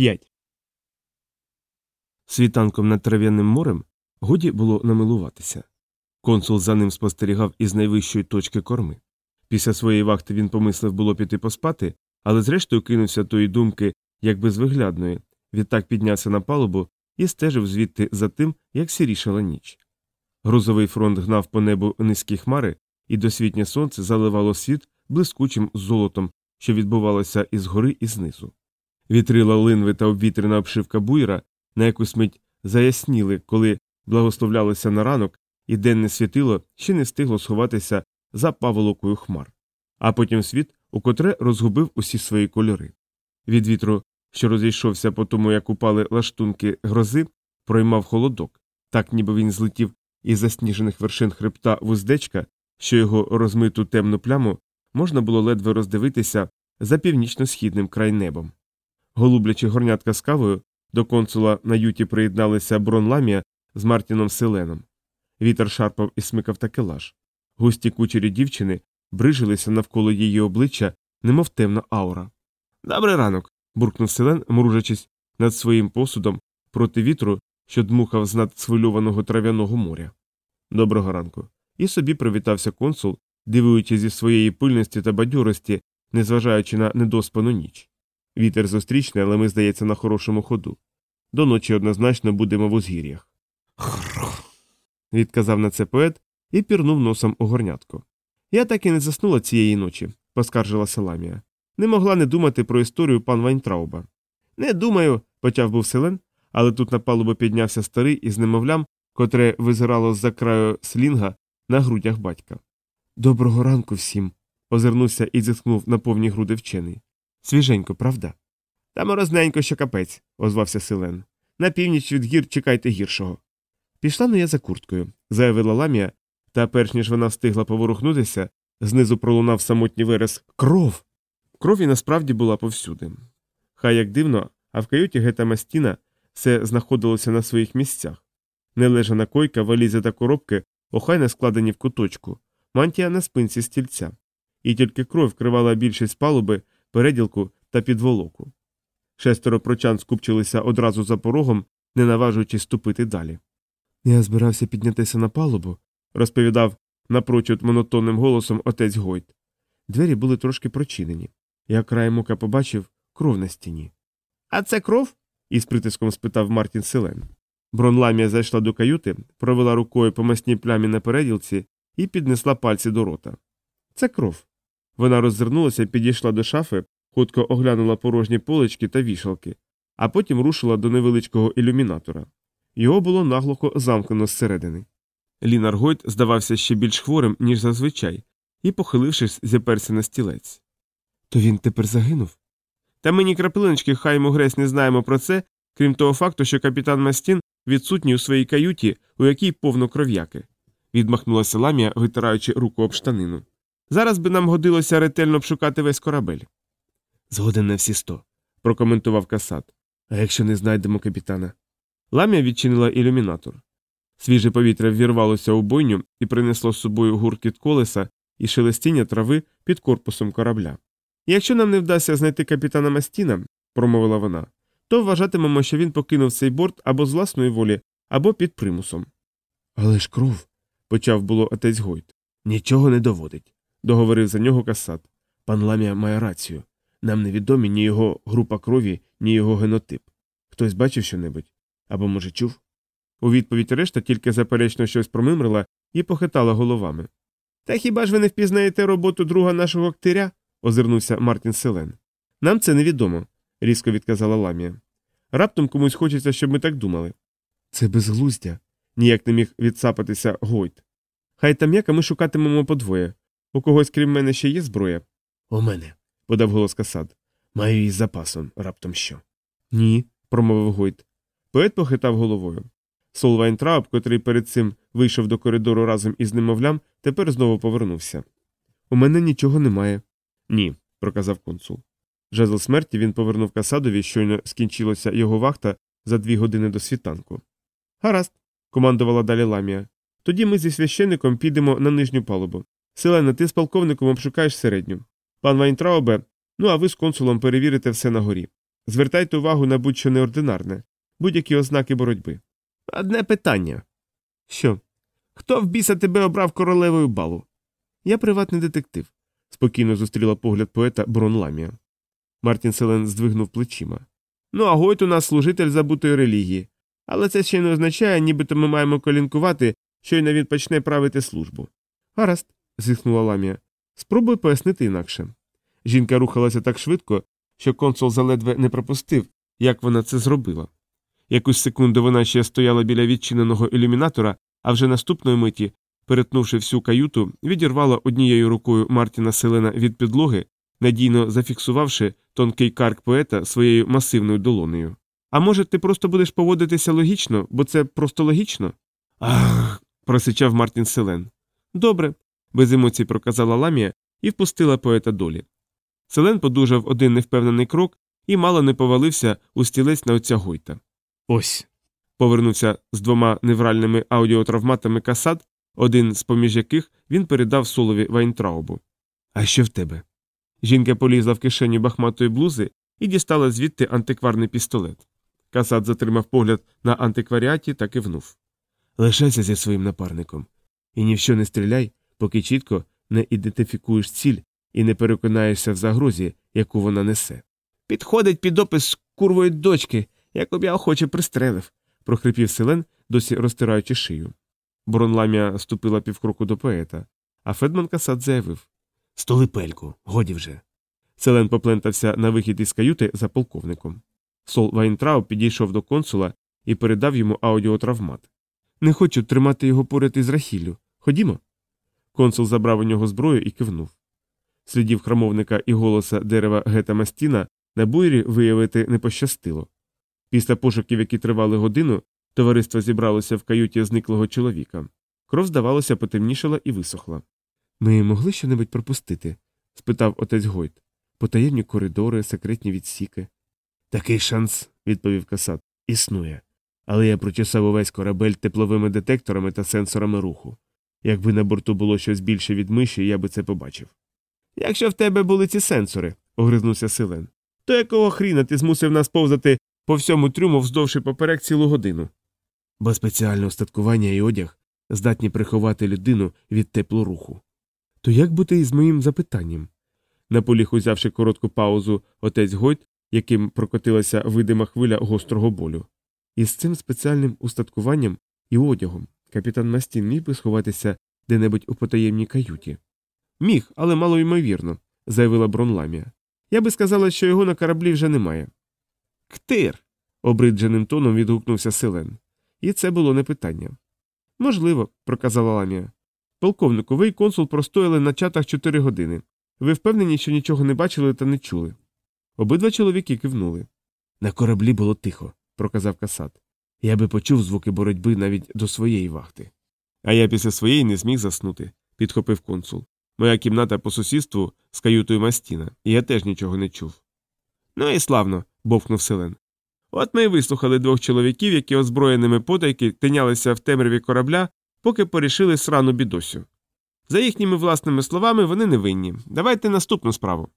5. Світанком над трав'яним морем годі було намилуватися. Консул за ним спостерігав із найвищої точки корми. Після своєї вахти він помислив було піти поспати, але зрештою кинувся тої думки, як безвиглядної, відтак піднявся на палубу і стежив звідти за тим, як сірішала ніч. Грузовий фронт гнав по небу низькі хмари, і досвітнє сонце заливало світ блискучим золотом, що відбувалося із гори і знизу. Вітрила линви та обвітрена обшивка буйра на якусь мить заясніли, коли благословлялися на ранок, і денне світило ще не встигло сховатися за паволокою хмар. А потім світ укотре розгубив усі свої кольори. Від вітру, що розійшовся по тому, як упали лаштунки грози, проймав холодок, так ніби він злетів із засніжених вершин хребта вуздечка, що його розмиту темну пляму можна було ледве роздивитися за північно-східним крайнебом. Голублячи горнятка з кавою, до консула на юті приєдналися Брон Ламія з Мартіном Селеном. Вітер шарпав і смикав такелаж. Густі кучері дівчини брижилися навколо її обличчя, немов темна аура. Добрий ранок. буркнув Селен, мружачись над своїм посудом проти вітру, що дмухав з-над схвильованого трав'яного моря. Доброго ранку. І собі привітався консул, дивуючись зі своєї пильності та бадьорості, незважаючи на недоспану ніч. Вітер зустрічний, але ми, здається, на хорошому ходу. До ночі однозначно будемо в узгір'ях. Відказав на це поет і пірнув носом у горнятку. Я так і не заснула цієї ночі, поскаржила Саламія. Не могла не думати про історію пан Вайнтрауба. Не думаю, почав був селен, але тут на палубу піднявся старий із немовлям, котре визирало з-за краю слінга на грудях батька. Доброго ранку всім. озирнувся і зітхнув на повні груди вчений. Свіженько, правда? Та морозненько, що капець, озвався Селен. На північ від гір чекайте гіршого. Пішла ну я за курткою, заявила ламія, та перш ніж вона встигла поворухнутися, знизу пролунав самотній верес кров. Кров і насправді була повсюди. Хай як дивно, а в каюті гета Мастіна все знаходилося на своїх місцях. Нележана койка, валізи та коробки охайно складені в куточку, мантія на спинці стільця, і тільки кров вкривала більшість палуби, переділку та підволоку. Шестеро прочан скупчилися одразу за порогом, не наважуючись ступити далі. Я збирався піднятися на палубу, розповідав напрочуд монотонним голосом отець Гойт. Двері були трошки прочинені. Я краєм ока побачив кров на стіні. А це кров? із притиском спитав Мартін Селен. Бронламія зайшла до каюти, провела рукою по масній плямі на переділці і піднесла пальці до рота. Це кров. Вона роззирнулася, підійшла до шафи, хутко оглянула порожні полички та вішалки, а потім рушила до невеличкого ілюмінатора. Його було наглухо замкнено зсередини. Лінар Гойт здавався ще більш хворим, ніж зазвичай, і, похилившись, зіперся на стілець. То він тепер загинув? Та ми ні краплиночки хай йому грець не знаємо про це, крім того факту, що капітан Мастін відсутній у своїй каюті, у якій повно кров'яки, відмахнулася ламія, витираючи руку об штанину. Зараз би нам годилося ретельно обшукати весь корабель. Згоден на всі сто, прокоментував Касат. А якщо не знайдемо капітана? Ламія відчинила ілюмінатор. Свіже повітря ввірвалося у бойню і принесло з собою гуркіт колеса і шелестіння трави під корпусом корабля. Якщо нам не вдасться знайти капітана Мастіна, промовила вона, то вважатимемо, що він покинув цей борт або з власної волі, або під примусом. Але ж кров, почав було отець Гойт. Нічого не доводить, договорив за нього Касат. Пан Ламія має рацію. Нам невідомі ні його група крові, ні його генотип. Хтось бачив щонебудь? Або, може, чув? У відповідь решта тільки заперечно щось промимрила і похитала головами. Та хіба ж ви не впізнаєте роботу друга нашого ктиря? озирнувся Мартін Селен. Нам це невідомо, різко відказала ламія. Раптом комусь хочеться, щоб ми так думали. Це безглуздя, ніяк не міг відсапатися Гойт. Хай там як, а ми шукатимемо по двоє. У когось, крім мене, ще є зброя? У мене, подав голос Касад. Маю її з запасом, раптом що. Ні, промовив Гойт. Поет похитав головою. Сол Вайнтрауб, котрий перед цим вийшов до коридору разом із немовлям, тепер знову повернувся. У мене нічого немає. Ні, проказав консул. Жезл смерті він повернув Касадові, щойно скінчилася його вахта за дві години до світанку. Гаразд, командувала далі Ламія. Тоді ми зі священником підемо на нижню палубу. Селене, ти з полковником обшукаєш середню. Пан Вайнтраубе, ну а ви з консулом перевірите все на горі. Звертайте увагу на будь-що неординарне, будь-які ознаки боротьби. Одне питання. Що? Хто в біса тебе обрав королевою балу? Я приватний детектив, спокійно зустріла погляд поета Брон Ламія. Мартін Селен здвигнув плечима. Ну, а Гойт у нас служитель забутої релігії. Але це ще не означає, нібито ми маємо колінкувати, щойно він почне правити службу. Гаразд, зітхнула ламія. Спробуй пояснити інакше. Жінка рухалася так швидко, що консул заледве не пропустив, як вона це зробила. Якусь секунду вона ще стояла біля відчиненого ілюмінатора, а вже наступної миті, перетнувши всю каюту, відірвала однією рукою Мартіна Селена від підлоги, надійно зафіксувавши тонкий карк поета своєю масивною долонею. А може, ти просто будеш поводитися логічно, бо це просто логічно? Ах. просичав Мартін Селен. Добре, без емоцій проказала Ламія і впустила поета долі. Селен подужав один невпевнений крок і мало не повалився у стілець на отця Гойта. Ось. Повернувся з двома невральними аудіотравматами Касад, один з поміж яких він передав Солові Вайнтраубу. А що в тебе? Жінка полізла в кишеню бахматої блузи і дістала звідти антикварний пістолет. Касад затримав погляд на антикваріаті та кивнув. Лишайся зі своїм напарником. І ні в що не стріляй, поки чітко не ідентифікуєш ціль і не переконаєшся в загрозі, яку вона несе. Підходить під опис курвої дочки, як б я охоче пристрелив, прохрипів селен, досі розтираючи шию. Брон Ламія ступила півкроку до поета, а Федман Касад заявив Стули пельку, годі вже. Селен поплентався на вихід із каюти за полковником. Сол Вайнтрауб підійшов до консула і передав йому аудіотравмат. Не хочу тримати його поряд із Рахіллю. Ходімо. Консул забрав у нього зброю і кивнув. Слідів храмовника і Голоса Дерева Гета Мастіна на буєрі виявити не пощастило. Після пошуків, які тривали годину, товариство зібралося в каюті зниклого чоловіка. Кров, здавалося, потемнішала і висохла. Ми могли щонебудь пропустити? спитав отець Гойт. Потаємні коридори, секретні відсіки. Такий шанс, відповів Касат, існує. Але я прочесав увесь корабель тепловими детекторами та сенсорами руху. Якби на борту було щось більше від миші, я би це побачив. Якщо в тебе були ці сенсори, огризнувся Силен, то якого хріна ти змусив нас повзати по всьому трюму вздовж і поперек цілу годину? Бо спеціальне устаткування і одяг здатні приховати людину від теплоруху. То як бути із моїм запитанням? Наполіг узявши коротку паузу, отець Гойт, яким прокотилася видима хвиля гострого болю. Із цим спеціальним устаткуванням і одягом капітан Мастін міг би сховатися де-небудь у потаємній каюті. Міг, але мало ймовірно, заявила Бронламія. Я би сказала, що його на кораблі вже немає. Ктир. обридженим тоном відгукнувся Селен. І це було не питання. Можливо, проказала Ламія. Полковнику, ви й консул простояли на чатах чотири години. Ви впевнені, що нічого не бачили та не чули. Обидва чоловіки кивнули. На кораблі було тихо, проказав Касат. Я би почув звуки боротьби навіть до своєї вахти. А я після своєї не зміг заснути, підхопив консул. Моя кімната по сусідству з каютою Мастіна, і я теж нічого не чув. Ну і славно, бовкнув Селен. От ми й вислухали двох чоловіків, які озброєними потайки тинялися в темряві корабля, поки порішили срану бідосю. За їхніми власними словами, вони не винні. Давайте наступну справу.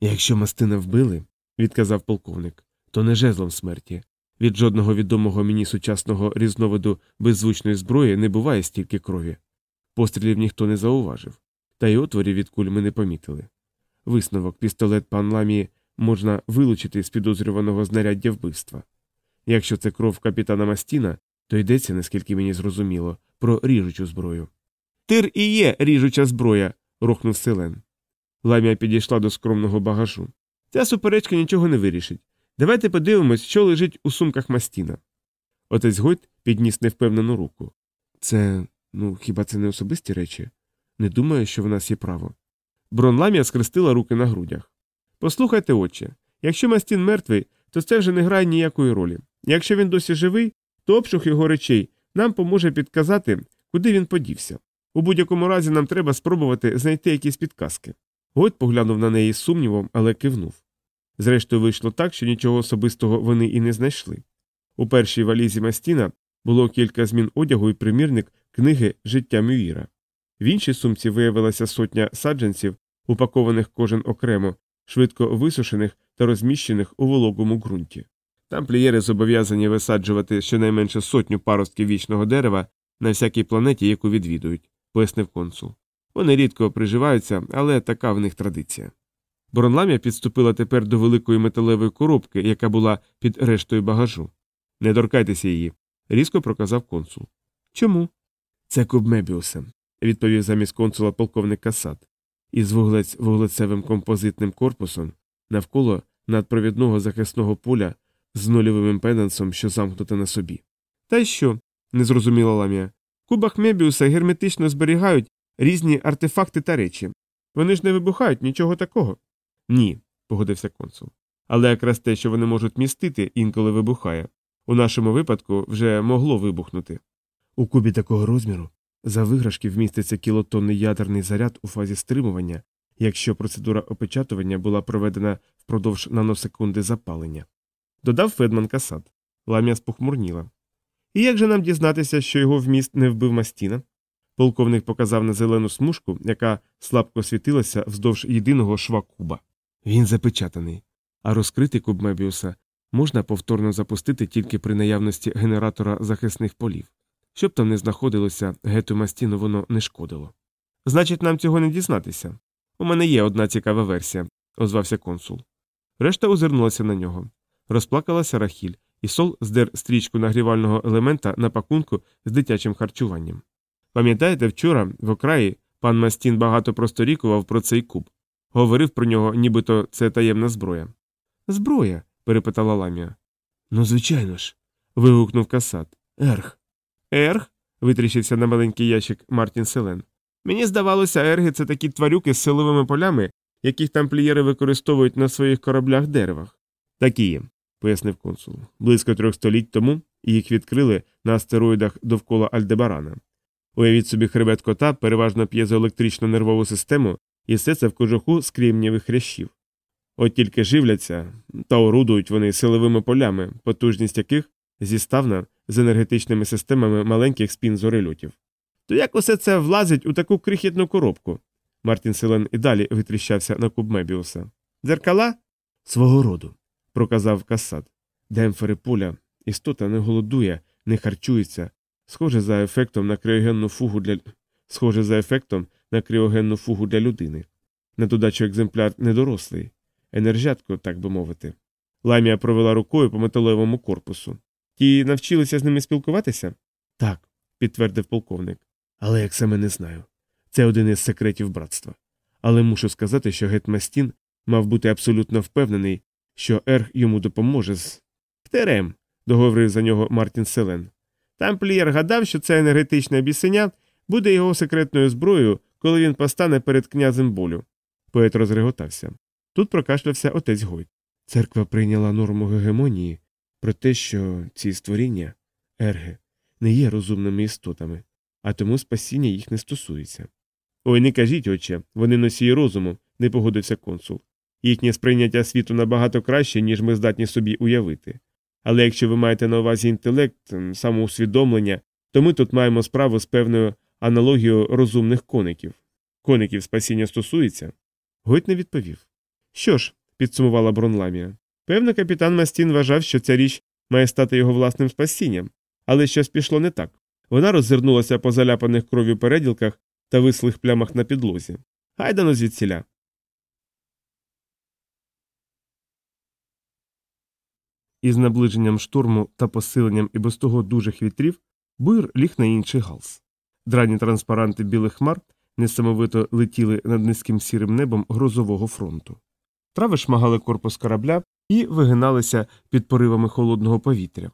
Якщо мастина вбили, відказав полковник, то не жезлом смерті. Від жодного відомого мені сучасного різновиду беззвучної зброї не буває стільки крові. Пострілів ніхто не зауважив, та й отворів від куль ми не помітили. Висновок пістолет пан ламії можна вилучити з підозрюваного знаряддя вбивства. Якщо це кров капітана Мастіна, то йдеться, наскільки мені зрозуміло, про ріжучу зброю. Тир і є ріжуча зброя. рухнув Селен. Ламія підійшла до скромного багажу. Ця суперечка нічого не вирішить. Давайте подивимось, що лежить у сумках Мастіна. Отець Гойт підніс невпевнену руку. Це, ну, хіба це не особисті речі? Не думаю, що в нас є право. Бронламія скрестила руки на грудях. Послухайте, отче, якщо Мастін мертвий, то це вже не грає ніякої ролі. Якщо він досі живий, то обшук його речей нам поможе підказати, куди він подівся. У будь-якому разі нам треба спробувати знайти якісь підказки. Гойт поглянув на неї з сумнівом, але кивнув. Зрештою, вийшло так, що нічого особистого вони і не знайшли. У першій валізі Мастіна було кілька змін одягу і примірник книги Життя Мюїра. В іншій сумці виявилася сотня саджанців, упакованих кожен окремо, швидко висушених та розміщених у вологому ґрунті. Тамплієри зобов'язані висаджувати щонайменше сотню паростків вічного дерева на всякій планеті, яку відвідують, пояснив консул. Вони рідко приживаються, але така в них традиція. Боронламія підступила тепер до великої металевої коробки, яка була під рештою багажу. Не торкайтеся її, різко проказав консул. Чому? Це куб Мебіуса, відповів замість консула полковник Касат. Із вуглець вуглецевим композитним корпусом навколо надпровідного захисного поля з нульовим імпедансом, що замкнуте на собі. Та й що? не зрозуміла ламія. В кубах Мебіуса герметично зберігають різні артефакти та речі. Вони ж не вибухають нічого такого. Ні, погодився консул. Але якраз те, що вони можуть містити, інколи вибухає. У нашому випадку вже могло вибухнути. У кубі такого розміру за виграшки вміститься кілотонний ядерний заряд у фазі стримування, якщо процедура опечатування була проведена впродовж наносекунди запалення. Додав Федман Касат. Ламія спохмурніла. І як же нам дізнатися, що його вміст не вбив мастіна? Полковник показав на зелену смужку, яка слабко світилася вздовж єдиного шва куба. Він запечатаний, а розкритий куб Мебіуса можна повторно запустити тільки при наявності генератора захисних полів. Щоб там не знаходилося, гету мастіну воно не шкодило. Значить, нам цього не дізнатися. У мене є одна цікава версія, озвався консул. Решта озирнулася на нього. Розплакалася Рахіль, і сол здер стрічку нагрівального елемента на пакунку з дитячим харчуванням. Пам'ятаєте, вчора в окраї пан Мастін багато просторікував про цей куб. Говорив про нього, нібито це таємна зброя. Зброя? перепитала ламія. Ну, звичайно ж. вигукнув касат. Ерг. Ерг? витріщився на маленький ящик Мартін Селен. Мені здавалося, ерги це такі тварюки з силовими полями, яких тамплієри використовують на своїх кораблях деревах. Такі є, пояснив консул. Близько трьох століть тому їх відкрили на астероїдах довкола Альдебарана. Уявіть собі хребет кота, переважно п'єзоелектричну нервову систему, і все це в кожуху з кремнєвих хрящів. От тільки живляться та орудують вони силовими полями, потужність яких зіставна з енергетичними системами маленьких спін зорельотів. То як усе це влазить у таку крихітну коробку? Мартін Селен і далі витріщався на куб Мебіуса. Дзеркала? Свого роду, проказав Касад. Демпфери поля, істота не голодує, не харчується, схоже за ефектом на криогенну фугу для схоже за ефектом на кріогенну фугу для людини. На додачу екземпляр недорослий, енержатко, так би мовити. Ламія провела рукою по металевому корпусу. Ті навчилися з ними спілкуватися? Так, підтвердив полковник. Але як саме не знаю. Це один із секретів братства. Але мушу сказати, що Гетмастін мав бути абсолютно впевнений, що Ерг йому допоможе з. Терем, договорив за нього Мартін Селен. Тамплієр гадав, що це енергетичне бісеня буде його секретною зброєю, коли він постане перед князем болю. Поет розреготався. Тут прокашлявся отець Гойт. Церква прийняла норму гегемонії про те, що ці створіння, ерги, не є розумними істотами, а тому спасіння їх не стосується. Ой, не кажіть, отче, вони носії розуму, не погодився консул. Їхнє сприйняття світу набагато краще, ніж ми здатні собі уявити. Але якщо ви маєте на увазі інтелект, самоусвідомлення, то ми тут маємо справу з певною аналогією розумних коників. Коників спасіння стосується? Гойт не відповів. Що ж, підсумувала Бронламія, певно, капітан Мастін вважав, що ця річ має стати його власним спасінням, але щось пішло не так. Вона роззирнулася по заляпаних кров'ю переділках та вислих плямах на підлозі. Гайдано звідсіля. Із наближенням штурму та посиленням і без того дужих вітрів буйр ліг на інший галс. Драні транспаранти білих хмар несамовито летіли над низьким сірим небом грозового фронту. Трави шмагали корпус корабля і вигиналися під поривами холодного повітря.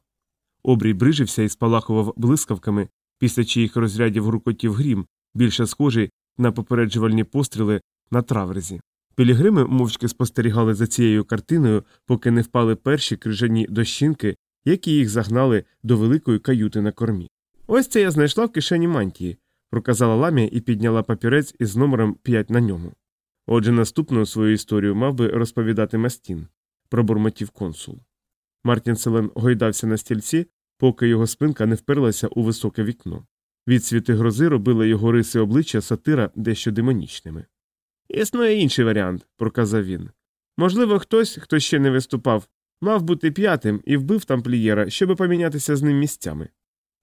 Обрій брижився і спалахував блискавками, після чиїх розрядів грукотів грім, більше схожий на попереджувальні постріли на траверзі. Пілігрими мовчки спостерігали за цією картиною, поки не впали перші крижані дощинки, які їх загнали до великої каюти на кормі. Ось це я знайшла в кишені мантії, проказала ламія і підняла папірець із номером 5 на ньому. Отже, наступну свою історію мав би розповідати Мастін, пробурмотів консул. Мартін Селен гойдався на стільці, поки його спинка не вперлася у високе вікно. Відсвіти грози робили його риси обличчя сатира дещо демонічними. Існує інший варіант, проказав він. Можливо, хтось, хто ще не виступав, мав бути п'ятим і вбив тамплієра, щоби помінятися з ним місцями.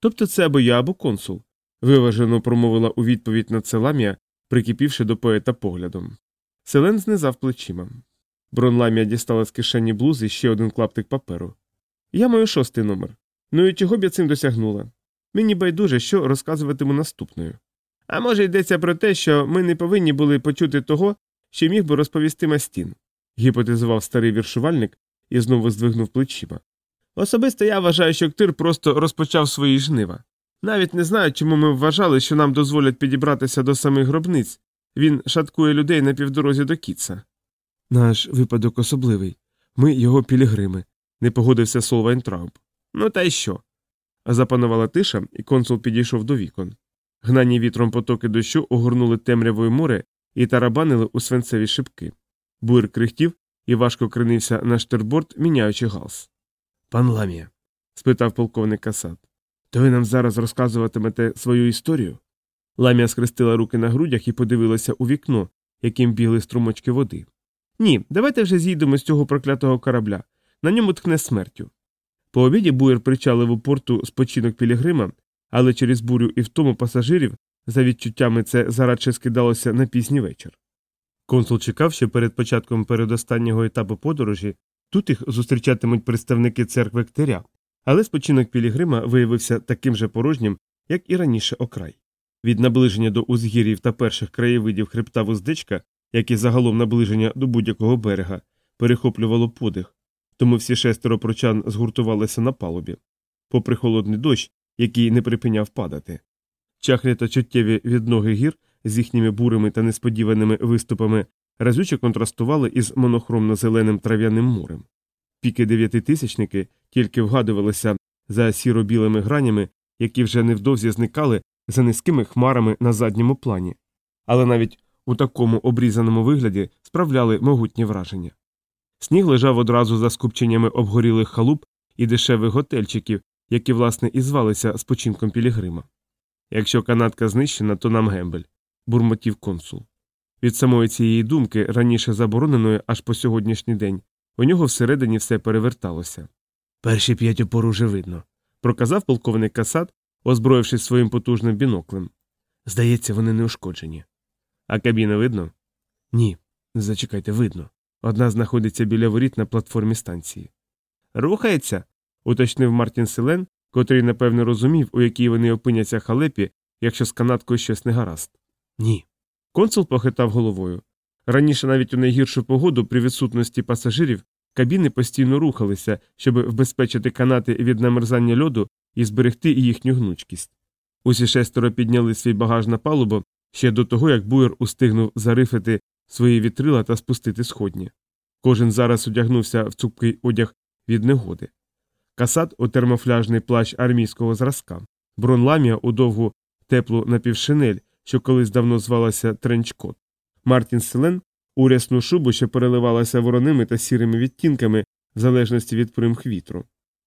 Тобто це або я, або консул, виважено промовила у відповідь на це ламія, прикипівши до поета поглядом. Селен знизав плечима. Бронламія дістала з кишені блузи ще один клаптик паперу. Я маю шостий номер. Ну і чого б я цим досягнула? Мені байдуже, що розказуватиму наступною. А може йдеться про те, що ми не повинні були почути того, що міг би розповісти Мастін, гіпотезував старий віршувальник і знову здвигнув плечима. Особисто я вважаю, що Ктир просто розпочав свої жнива. Навіть не знаю, чому ми вважали, що нам дозволять підібратися до самих гробниць. Він шаткує людей на півдорозі до Кітса. Наш випадок особливий. Ми його пілігрими, не погодився Сол Вайнтрауб. Ну та й що? Запанувала тиша, і консул підійшов до вікон. Гнані вітром потоки дощу огорнули темрявою море і тарабанили у свинцеві шибки. Бур крихтів і важко кринився на штерборд, міняючи галс. Пан Ламія, спитав полковник Касат, то ви нам зараз розказуватимете свою історію? Ламія скрестила руки на грудях і подивилася у вікно, яким бігли струмочки води. Ні, давайте вже з'їдемо з цього проклятого корабля. На ньому тхне смертю. По обіді буєр причалив у порту спочинок Пілігрима, але через бурю і втому пасажирів, за відчуттями, це зарадше скидалося на пізній вечір. Консул чекав, що перед початком передостаннього етапу подорожі тут їх зустрічатимуть представники церкви Ктеря, але спочинок Пілігрима виявився таким же порожнім, як і раніше окрай. Від наближення до узгір'їв та перших краєвидів хребта вуздечка, як і загалом наближення до будь-якого берега, перехоплювало подих, тому всі шестеро прочан згуртувалися на палубі, попри холодний дощ, який не припиняв падати. Чахлі та чуттєві відноги гір з їхніми бурими та несподіваними виступами разюче контрастували із монохромно-зеленим трав'яним морем. Піки дев'ятитисячники тільки вгадувалися за сіро-білими гранями, які вже невдовзі зникали за низькими хмарами на задньому плані, але навіть у такому обрізаному вигляді справляли могутні враження. Сніг лежав одразу за скупченнями обгорілих халуп і дешевих готельчиків, які, власне, і звалися спочинком Пілігрима. Якщо канатка знищена, то нам гембель, бурмотів консул. Від самої цієї думки, раніше забороненої аж по сьогоднішній день, у нього всередині все переверталося. Перші п'ять опор уже видно, проказав полковник Касат, озброївшись своїм потужним біноклем. Здається, вони не ушкоджені. А кабіни видно? Ні. Зачекайте, видно. Одна знаходиться біля воріт на платформі станції. Рухається. уточнив Мартін Селен, котрий, напевно, розумів, у якій вони опиняться халепі, якщо з канаткою щось не гаразд. Ні. Консул похитав головою. Раніше навіть у найгіршу погоду при відсутності пасажирів кабіни постійно рухалися, щоб вбезпечити канати від намерзання льоду і зберегти їхню гнучкість. Усі шестеро підняли свій багаж на палубу ще до того, як буєр устигнув зарифити свої вітрила та спустити сходні. Кожен зараз одягнувся в цупкий одяг від негоди. Касат у термофляжний плащ армійського зразка, бронламія у довгу теплу напівшинель, що колись давно звалася тренчкот. Мартін Селен у рясну шубу, що переливалася вороними та сірими відтінками в залежності від примх вітру.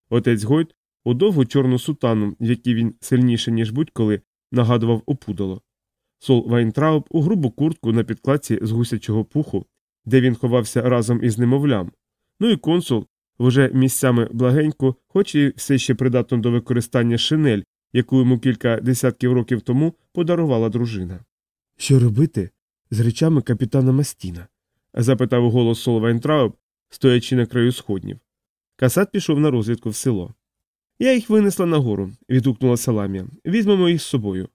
Отець Гойт у довгу чорну сутану, в якій він сильніше, ніж будь-коли, нагадував опудало. Сол Вайнтрауб у грубу куртку на підкладці з гусячого пуху, де він ховався разом із немовлям. Ну і консул вже місцями благеньку, хоч і все ще придатно до використання шинель, яку йому кілька десятків років тому подарувала дружина. Що робити з речами капітана Мастіна? запитав уголос Сол Вайнтрауб, стоячи на краю сходнів. Касад пішов на розвідку в село. Я їх винесла нагору, відгукнулася Ламія. Візьмемо їх з собою.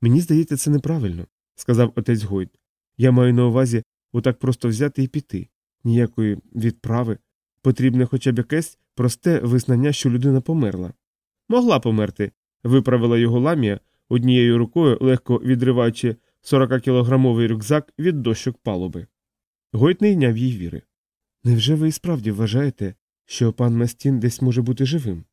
Мені здається, це неправильно, сказав отець Гойт. Я маю на увазі отак просто взяти і піти. Ніякої відправи. Потрібне хоча б якесь просте визнання, що людина померла. Могла померти, виправила його Ламія, однією рукою легко відриваючи 40-кілограмовий рюкзак від дощок палуби. Гойд не йняв їй віри. Невже ви і справді вважаєте, що пан Мастін десь може бути живим?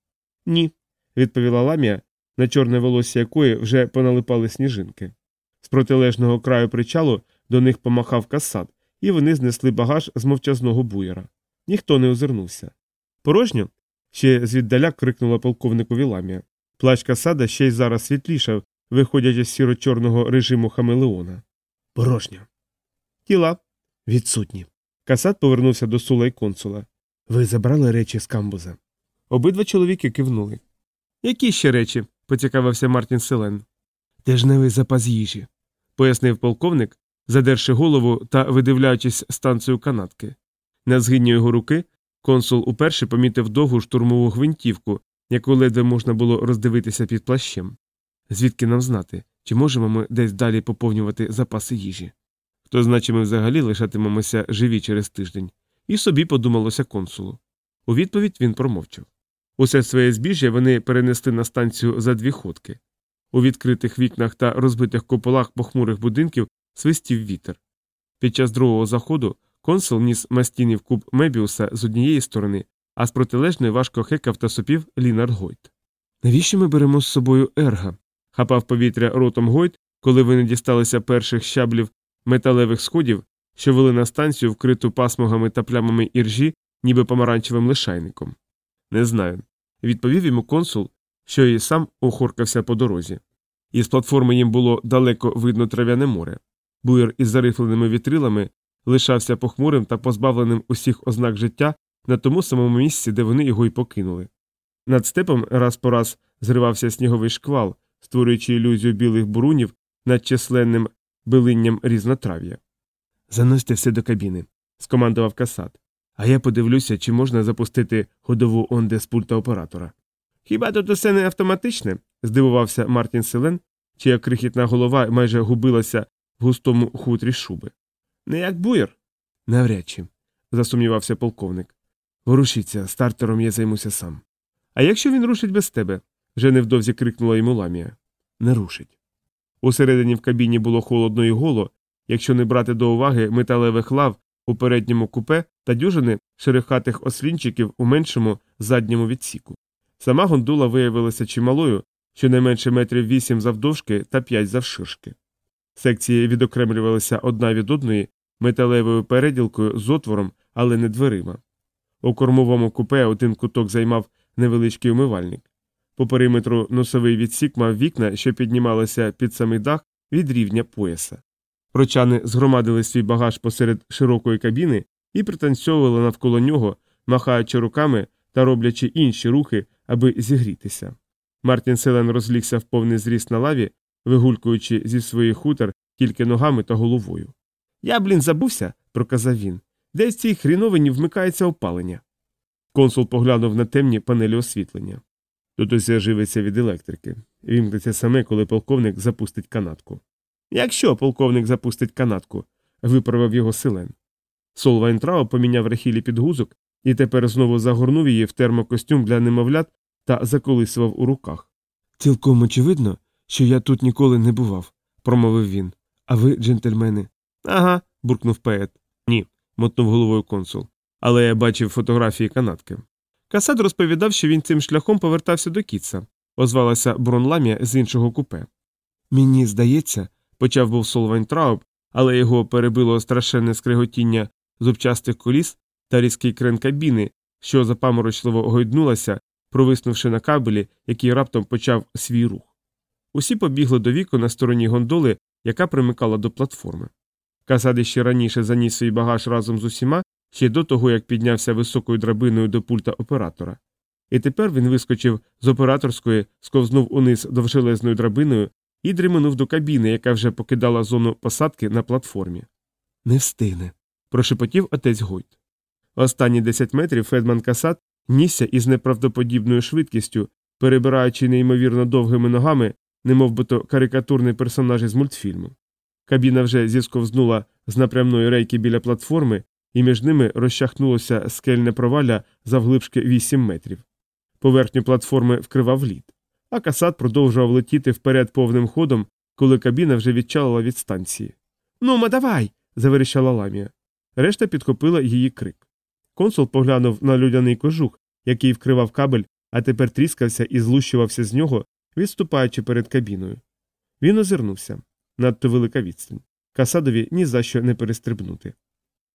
Ні, відповіла ламія, на чорне волосся якої вже поналипали сніжинки. З протилежного краю причалу до них помахав касат, і вони знесли багаж з мовчазного буєра. Ніхто не озирнувся. Порожньо? ще звіддаля крикнула полковникові ламія. Плащ касада ще й зараз світлішав, виходячи з сіро-чорного режиму Хамелеона. Порожньо. Тіла відсутні. Касат повернувся до сула й консула. Ви забрали речі з камбуза. Обидва чоловіки кивнули. Які ще речі? поцікавився Мартін Селен. Тижневий запас їжі, пояснив полковник, задерши голову та видивляючись станцію канатки. На згинні його руки консул уперше помітив довгу штурмову гвинтівку, яку ледве можна було роздивитися під плащем. Звідки нам знати, чи можемо ми десь далі поповнювати запаси їжі? Хто значить ми взагалі лишатимемося живі через тиждень, і собі подумалося консулу. У відповідь він промовчав. Усе своє збіжжя вони перенесли на станцію за дві ходки. У відкритих вікнах та розбитих куполах похмурих будинків свистів вітер. Під час другого заходу консул ніс мастінів куб Мебіуса з однієї сторони, а з протилежної важко хекав та сопів Лінард Гойт. Навіщо ми беремо з собою ерга? хапав повітря ротом Гойт, коли вони дісталися перших щаблів металевих сходів, що вели на станцію, вкриту пасмугами та плямами іржі, ніби помаранчевим лишайником. Не знаю. Відповів йому консул, що і сам охоркався по дорозі. Із платформи їм було далеко видно трав'яне море. Буєр із зарифленими вітрилами лишався похмурим та позбавленим усіх ознак життя на тому самому місці, де вони його й покинули. Над степом раз по раз зривався сніговий шквал, створюючи ілюзію білих бурунів над численним билинням різнотрав'я. Заносьте все до кабіни, скомандував Касат. А я подивлюся, чи можна запустити ходову онде з пульта оператора. Хіба тут усе не автоматичне? здивувався Мартін Селен, чия крихітна голова майже губилася в густому хутрі шуби. Не як буєр? Навряд чи, засумнівався полковник. Ворушіться, стартером я займуся сам. А якщо він рушить без тебе? вже невдовзі крикнула йому ламія. Не рушить. Усередині в кабіні було холодно і голо, якщо не брати до уваги металевих лав у передньому купе та дюжини шерехатих ослінчиків у меншому задньому відсіку. Сама гондула виявилася чималою, щонайменше метрів вісім завдовжки та п'ять завширшки. Секції відокремлювалися одна від одної металевою переділкою з отвором, але не дверима. У кормовому купе один куток займав невеличкий умивальник. По периметру носовий відсік мав вікна, що піднімалися під самий дах від рівня пояса. Прочани згромадили свій багаж посеред широкої кабіни і пританцьовували навколо нього, махаючи руками та роблячи інші рухи, аби зігрітися. Мартін Селен розлігся в повний зріст на лаві, вигулькуючи зі своїх хутер тільки ногами та головою. Я, блін, забувся, проказав він. Десь цій хріновині вмикається опалення. Консул поглянув на темні панелі освітлення. Тут усе живиться від електрики. Вімкнеться саме, коли полковник запустить канатку. Якщо полковник запустить канатку, виправив його Сілен. Сол Вайнтрауб поміняв Рахілі підгузок і тепер знову загорнув її в термокостюм для немовлят та заколисував у руках. Цілком очевидно, що я тут ніколи не бував, промовив він. А ви, джентльмени? Ага, буркнув поет. Мотнув головою консул. Але я бачив фотографії канатки. Касад розповідав, що він цим шляхом повертався до Кітса, озвалася Бронламія з іншого купе. Мені здається, почав був Сол Трауб, але його перебило страшенне скриготіння зубчастих коліс та різкий крен кабіни, що запаморочливо гойднулася, провиснувши на кабелі, який раптом почав свій рух. Усі побігли до віку на стороні гондоли, яка примикала до платформи. Касад ще раніше заніс свій багаж разом з усіма, ще до того, як піднявся високою драбиною до пульта оператора. І тепер він вискочив з операторської, сковзнув униз довжелезною драбиною і дріманув до кабіни, яка вже покидала зону посадки на платформі. Не встигне. прошепотів отець Гойт. Останні 10 метрів Федман Касат нісся із неправдоподібною швидкістю, перебираючи неймовірно довгими ногами, немовбито карикатурний персонаж із мультфільму. Кабіна вже зісковзнула з напрямної рейки біля платформи, і між ними розчахнулося скельне провалля завглибшки 8 метрів. Поверхню платформи вкривав лід, а касат продовжував летіти вперед повним ходом, коли кабіна вже відчалила від станції. Нума, давай. заверещала ламія. Решта підхопила її крик. Консул поглянув на людяний кожух, який вкривав кабель, а тепер тріскався і злущувався з нього, відступаючи перед кабіною. Він озирнувся надто велика відстань. Касадові ні за що не перестрибнути.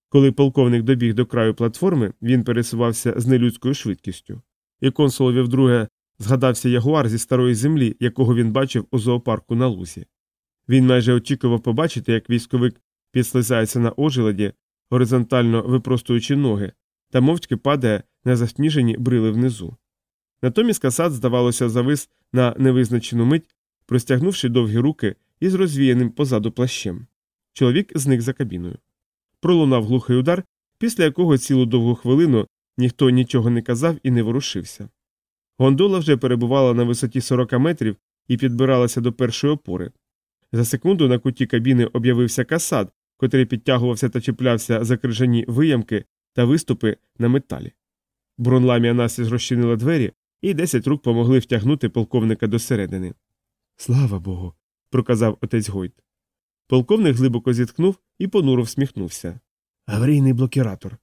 Коли полковник добіг до краю платформи, він пересувався з нелюдською швидкістю, і консулові вдруге згадався ягуар зі старої землі, якого він бачив у зоопарку на лузі. Він майже очікував побачити, як військовик підслизається на ожеледі, горизонтально випростуючи ноги, та мовчки падає на засніжені брили внизу. Натомість касат, здавалося, завис на невизначену мить, простягнувши довгі руки із розвіяним позаду плащем. Чоловік зник за кабіною. Пролунав глухий удар, після якого цілу довгу хвилину ніхто нічого не казав і не ворушився. Гондола вже перебувала на висоті 40 метрів і підбиралася до першої опори. За секунду на куті кабіни об'явився касад, котрий підтягувався та чіплявся за крижані виямки та виступи на металі. Бронламія Насіс розчинила двері, і десять рук помогли втягнути полковника досередини. Слава Богу. Проказав отець Гойт. Полковник глибоко зітхнув і понуро всміхнувся. Аварійний блокіратор.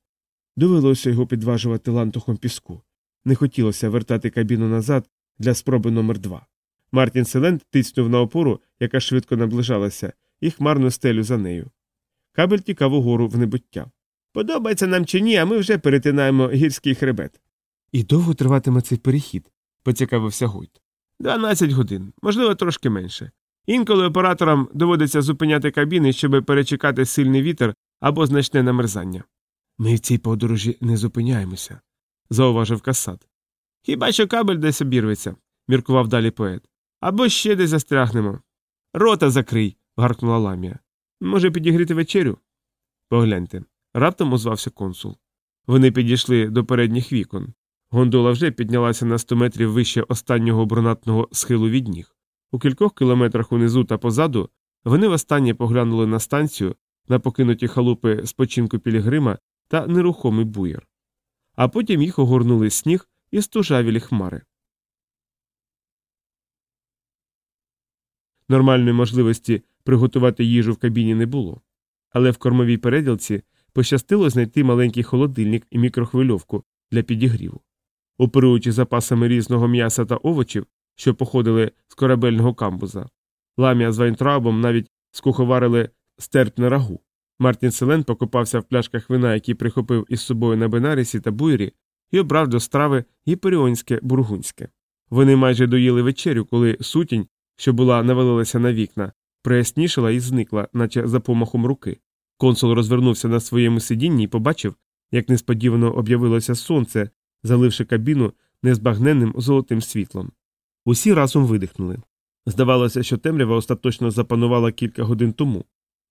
Довелося його підважувати лантухом піску. Не хотілося вертати кабіну назад для спроби номер два. Мартін Селент тицнув на опору, яка швидко наближалася, і хмарну стелю за нею. Кабель тікав угору в небуття. Подобається нам чи ні, а ми вже перетинаємо гірський хребет. І довго триватиме цей перехід, поцікавився Гойт. Дванадцять годин, можливо, трошки менше. Інколи операторам доводиться зупиняти кабіни, щоб перечекати сильний вітер або значне намерзання. Ми в цій подорожі не зупиняємося, зауважив Касат. Хіба що кабель десь обірветься, міркував далі поет. Або ще десь застрягнемо. Рота закрий. гаркнула ламія. Може, підігріти вечерю? Погляньте. Раптом озвався консул. Вони підійшли до передніх вікон. Гондола вже піднялася на 100 метрів вище останнього бронатного схилу від ніг. У кількох кілометрах унизу та позаду вони востаннє поглянули на станцію, на покинуті халупи спочинку Пілігрима та нерухомий буєр. А потім їх огорнули сніг і стужавілі хмари. Нормальної можливості приготувати їжу в кабіні не було, але в кормовій переділці пощастило знайти маленький холодильник і мікрохвильовку для підігріву. Оперуючи запасами різного м'яса та овочів, що походили з корабельного камбуза, ламія з вайнтраубом навіть скуховарили стерпне рагу. Мартін Селен покопався в пляшках вина, які прихопив із собою на Бенарісі та буйрі, і обрав до страви гіперіонське бургунське. Вони майже доїли вечерю, коли сутінь, що була навалилася на вікна, прояснішила і зникла, наче за помахом руки. Консул розвернувся на своєму сидінні і побачив, як несподівано об'явилося сонце, заливши кабіну незбагненним золотим світлом. Усі разом видихнули. Здавалося, що темрява остаточно запанувала кілька годин тому.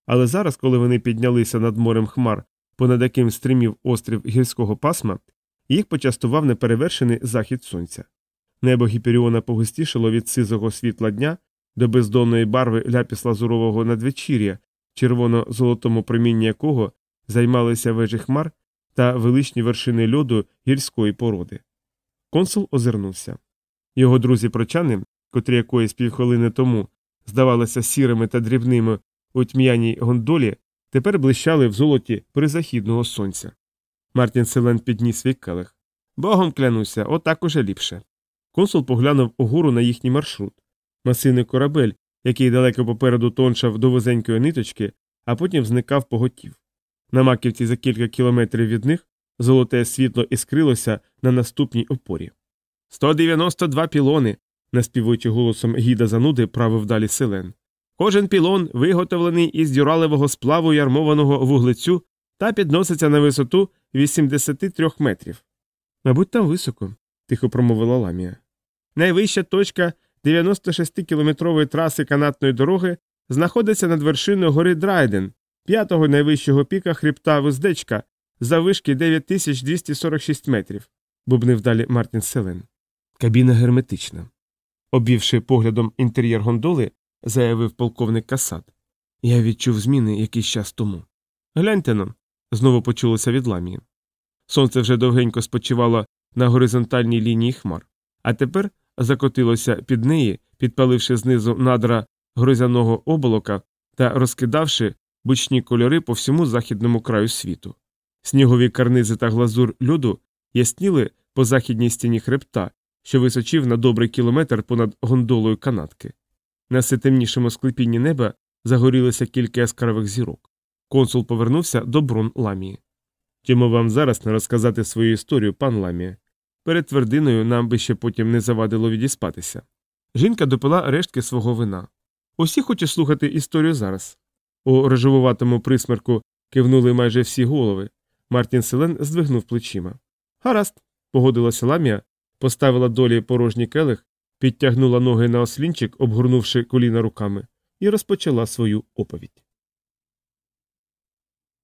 Але зараз, коли вони піднялися над морем хмар, понад яким стрімів острів гірського пасма, їх почастував неперевершений захід сонця. Небо Гіперіона погустішало від сизого світла дня до бездонної барви ляпіс лазурового надвечір'я, червоно-золотому промінні якого займалися вежі хмар та величні вершини льоду гірської породи. Консул озирнувся. Його друзі прочани, котрі якоїсь півхвилини тому здавалися сірими та дрібними у тьмяній гондолі, тепер блищали в золоті призахідного сонця. Мартін Селен підніс свій келих. Богом клянуся, отак уже ліпше. Консул поглянув угору на їхній маршрут. Масивний корабель, який далеко попереду тоншав до вузенької ниточки, а потім зникав поготів. На маківці за кілька кілометрів від них золоте світло іскрилося на наступній опорі. «192 пілони. наспівуючи голосом гіда зануди, правив далі селен. Кожен пілон виготовлений із дюралевого сплаву ярмованого вуглецю та підноситься на висоту 83 метрів. Мабуть, там високо, тихо промовила ламія. Найвища точка 96-кілометрової траси канатної дороги знаходиться над вершиною гори Драйден, п'ятого найвищого піка хребта Вуздечка, заввишки 9246 метрів, бубнив далі Мартін Селен. Кабіна герметична. Обвівши поглядом інтер'єр гондоли, заявив полковник Касат. Я відчув зміни якийсь час тому. Гляньте нам, знову почулося від ламії. Сонце вже довгенько спочивало на горизонтальній лінії хмар, а тепер закотилося під неї, підпаливши знизу надра грозяного оболока та розкидавши бучні кольори по всьому західному краю світу. Снігові карнизи та глазур льоду ясніли по західній стіні хребта, що височив на добрий кілометр понад гондолою канатки. На ситемнішому склепінні неба загорілося кілька яскравих зірок. Консул повернувся до брон ламії. Чому вам зараз не розказати свою історію, пан ламія? Перед твердиною нам би ще потім не завадило відіспатися. Жінка допила рештки свого вина. Усі хочуть слухати історію зараз. У рожевуватому присмерку Кивнули майже всі голови. Мартін Селен здвигнув плечима. Гаразд, погодилася ламія, поставила долі порожній келих, підтягнула ноги на ослінчик, обгорнувши коліна руками, і розпочала свою оповідь.